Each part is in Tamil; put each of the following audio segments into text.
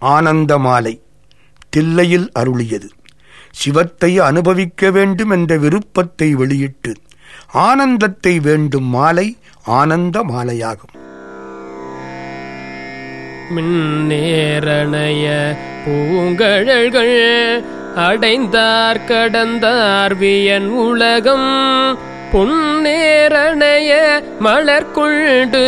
ஆனந்தமாலை தில்லையில் அருளியது. சிவத்தை அனுபவிக்க வேண்டும் என்ற விருப்பத்தை வெளியிட்டு ஆனந்தத்தை வேண்டும் மாலை ஆனந்த மாலையாகும். மின்னேரணைய பூங்கழல்கள் அடைந்தார் கடந்தார் வியன் உலகம். பொன்னேரணைய மலர்கொண்டு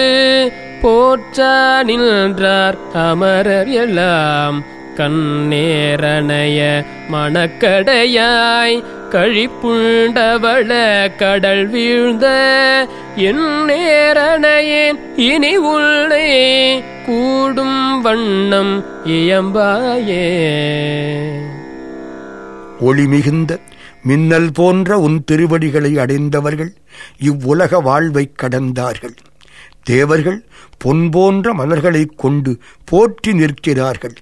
போற்ற நின்றார் அமரர் எல்லாம் கண்ணேரணைய மணக்கடையாய் கழிப்புண்டவள கடல் வீழ்ந்த என் நேரணையேன் இனி உள்ளே கூடும் வண்ணம் இயம்பாயே. ஒளி மிகுந்த மின்னல் போன்ற உன் திருவடிகளை அடைந்தவர்கள் இவ்வுலக வாழ்வைக் கடந்தார்கள். தேவர்கள் பொன் போன்ற மலர்களைக் கொண்டு போற்றி நிற்கிறார்கள்.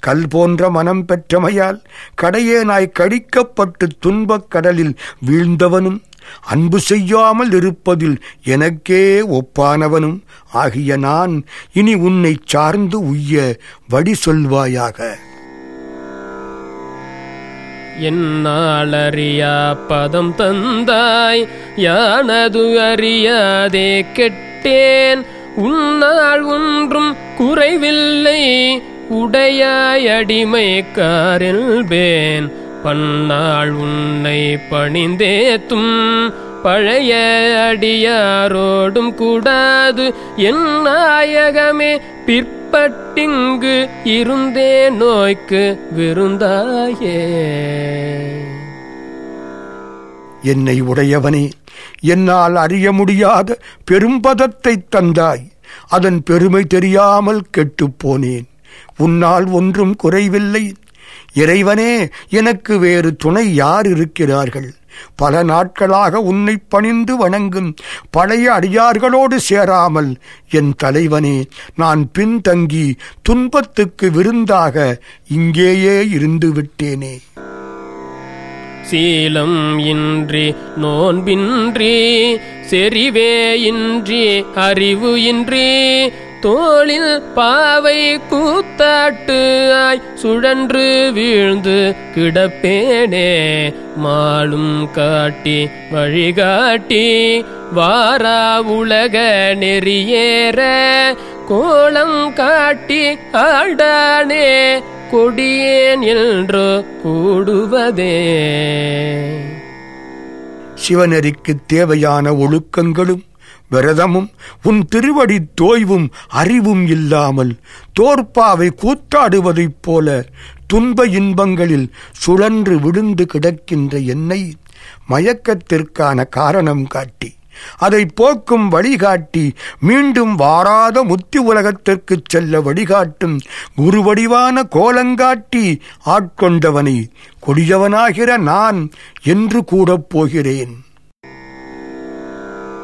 கல் போன்ற மனம் பெற்றமையால் கடையேனாய் கடிக்கப்பட்டு துன்பக் கடலில் வீழ்ந்தவனும் அன்பு செய்யாமல் இருப்பதில் எனக்கே ஒப்பானவனும் ஆகிய நான் இனி உன்னைச் சார்ந்து உய்ய வழி சொல்வாயாக. என்னாளறியா பதம் தந்தாய்? யானது அறியாதே விட்டேன் உன்னால் ஒன்றும் குறைவில்லை. உடையாய் அடிமைக்காரில்பேன் பன்னாள் உன்னை பணிந்தேத்தும். பழைய அடியாரோடும் கூடாது. என் நாயகமே பிற்பட்டிங்கு இருந்தே நோய்க்கு விருந்தாயே. என்னை உடையவனே என்னால் அறிய முடியாத பெரும்பதத்தைத் தந்தாய். அதன் பெருமை தெரியாமல் கெட்டுப் போனேன். உன்னால் ஒன்றும் குறைவில்லை. இறைவனே எனக்கு வேறு துணை யார் இருக்கிறார்கள்? பல நாட்களாக உன்னை பணிந்து வணங்கும் பழைய அடியார்களோடு சேராமல் என் தலைவனே நான் பின்தங்கி துன்பத்துக்கு விருந்தாக இங்கேயே இருந்து விட்டேனே சீலம் இன்றி நோன்பின்றி செறிவே இன்றி அறிவு இன்றி தோளில் பாவை கூத்தாட்டு ஆய் சுழன்று வீழ்ந்து கிடப்பேனே மாலும் காட்டி வழிகாட்டி வாரா உலக நெறியேற கோலம் காட்டி ஆடானே கொடியேன் என்று கூடுவதே. சிவநெறிக்குத் தேவையான ஒழுக்கங்களும் விரதமும் உன் திருவடி தோய்வும் அறிவும் இல்லாமல் தோற்பாவை கூத்தாடுவதைப் போல துன்ப இன்பங்களில் சுழன்று விழுந்து கிடக்கின்ற என்னை மயக்கத்திற்கான காரணம் காட்டி அதை போக்கும் வழிகாட்டி மீண்டும் வாராத முத்தி உலகத்திற்குச் செல்ல வழிகாட்டும் குருவடிவான கோலங்காட்டி ஆட்கொண்டவனை கொடியவனாகிற நான் என்று கூடப் போகிறேன்.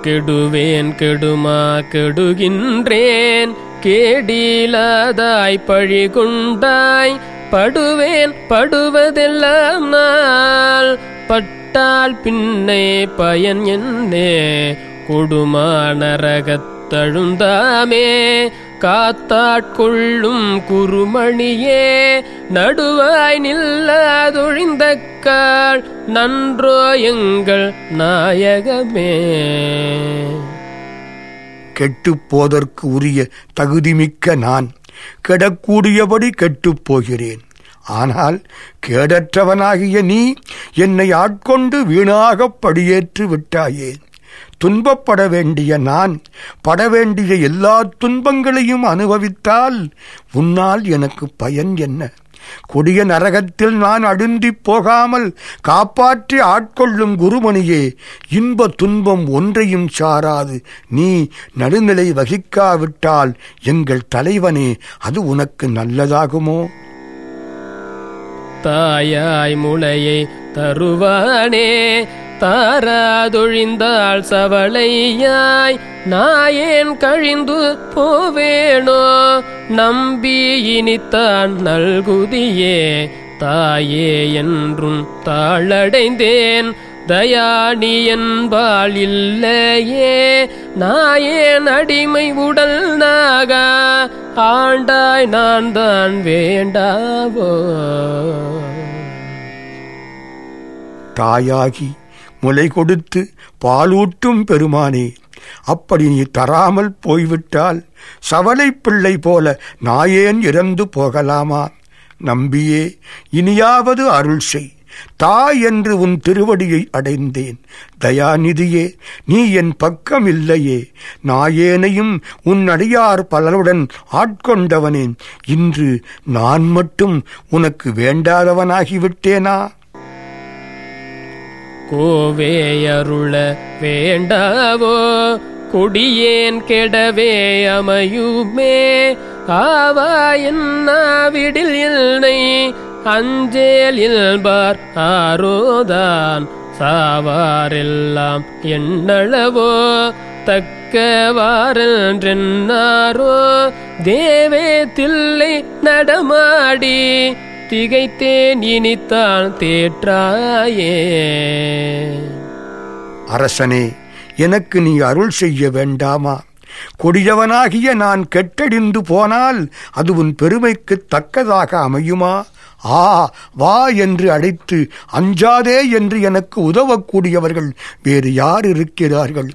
கெடுவேன் கெடுமா கெடுகின்றேன் கேடிலாதாய் பழிகொண்டாய் படுவேன் படுவதெல்லாம் நாள். பட்டால் பின்னே பயன் என்னே? கொடுமா நரகத்தழுந்தாமே காத்தாட்கொள்ளும் குருமணியே நடுவாய் நில்லாதொழிந்த நில்லாதொழிந்தக்கால் நன்றோ எங்கள் நாயகமே. கெட்டுப்போதற்கு உரிய தகுதிமிக்க நான். கெடக்கூடியபடி கெட்டுப் போகிறேன். ஆனால் கேடற்றவனாகிய நீ என்னை ஆட்கொண்டு வீணாகப் படியேற்று விட்டாயே. துன்பப்பட வேண்டிய நான் பட வேண்டிய எல்லா துன்பங்களையும் அனுபவித்தால் உன்னால் எனக்கு பயன் என்ன? கொடிய நரகத்தில் நான் அழுந்திப் போகாமல் காப்பாற்றி ஆட்கொள்ளும் குருமணியே இன்ப துன்பம் ஒன்றையும் சாராது. நீ நடுநிலை வகிக்காவிட்டால் எங்கள் தலைவனே அது உனக்கு நல்லதாகுமோ? தாயாய் முளையை தருவானே. தாராதொழிந்தாள் சவளையாய் நாயேன் கழிந்து போவேணோ நம்பி இனித்தான் நல்குதியே. தாயே என்றும் தாளடைந்தேன். தயாடி என்பாள் இல்லையே நாயேன் அடிமை உடல் நாகா ஆண்டாய் நான் தான் வேண்டாவோ. தாயாகி முலை கொடுத்து பாலூட்டும் பெருமானே அப்படி நீ தராமல் போய்விட்டால் சவலை பிள்ளை போல நாயேன் இறந்து போகலாமா? நம்பியே இனியாவது அருள் செய். தாய் என்று உன் திருவடியை அடைந்தேன். தயாநிதியே நீ என் பக்கம் இல்லையே நாயேனையும் உன் அடியார் பலருடன் ஆட்கொண்டவனேன். இன்று நான் மட்டும் உனக்கு வேண்டாதவனாகிவிட்டேனா? கோவேயருள வேண்டாவோ? கொடியேன் கெடவே அமையுமே. ஆவா என்னாவிடில் இல்லை அஞ்சேல் இல்பார் ஆரோதான் சாவாரெல்லாம் எண்ணளவோ தக்கவாரென்றென்னாரோ தேவே தில்லை நடமாடி திகைத்தேன் இனித்தான் தேற்றாயே. அரசனே எனக்கு நீ அருள் செய்ய வேண்டாமா? கொடியவனாகிய நான் கெட்டடிந்து போனால் அது உன் பெருமைக்குத் தக்கதாக அமையுமா? ஆ வா என்று அழைத்து அஞ்சாதே என்று எனக்கு உதவக்கூடியவர்கள் வேறு யார் இருக்கிறார்கள்?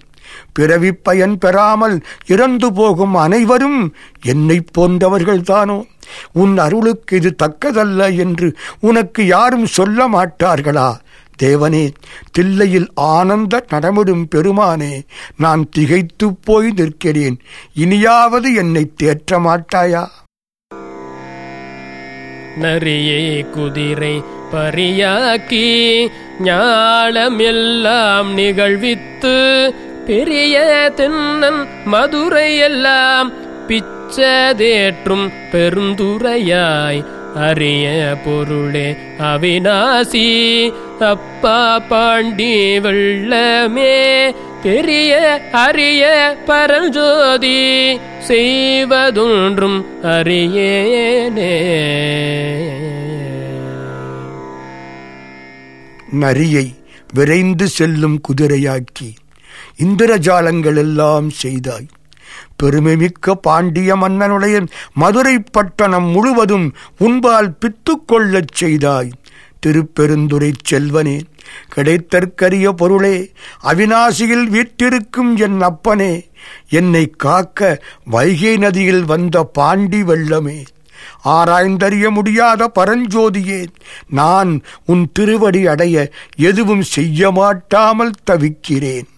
பிறவி பயன் பெறாமல் இறந்து போகும் அனைவரும் என்னைப் போன்றவர்கள்தானோ உன் அருளுக்கு இது தக்கதல்ல என்று உனக்கு யாரும் சொல்ல மாட்டார்களா? தேவனே தில்லையில் ஆனந்த நடமிடும் பெருமானே நான் திகைத்துப் போய் நிற்கிறேன். இனியாவது என்னை தேற்ற மாட்டாயா? நரியை குதிரை பரியாக்கி ஞானம் எல்லாம் நிகழ்வித்து பெரிய தென்னன் மதுரை எல்லாம் பிச்சதேற்றும் பெருந்துரையாய் அரிய பொருளே அவினாசி அப்பா பாண்டி வெள்ளமே பெரிய அரிய பரஞ்சோதி செய்வதொன்றும் அறியேனே. நரியை விரைந்து செல்லும் குதிரையாக்கி இந்திரஜாலங்கள் எல்லாம் செய்தாய். பெருமைமிக்க பாண்டிய மன்னனுடைய மதுரை பட்டணம் முழுவதும் உன்பால் பித்துக்கொள்ளச் செய்தாய். திருப்பெருந்துரை செல்வனே கிடைத்தற்கரிய பொருளே அவிநாசியில் வீற்றிருக்கும் என் அப்பனே என்னை காக்க வைகை நதியில் வந்த பாண்டி வெள்ளமே. ஆராய்ந்தறிய முடியாத பரஞ்சோதியே நான் உன் திருவடி அடைய எதுவும் செய்ய மாட்டாமல் தவிக்கிறேன்.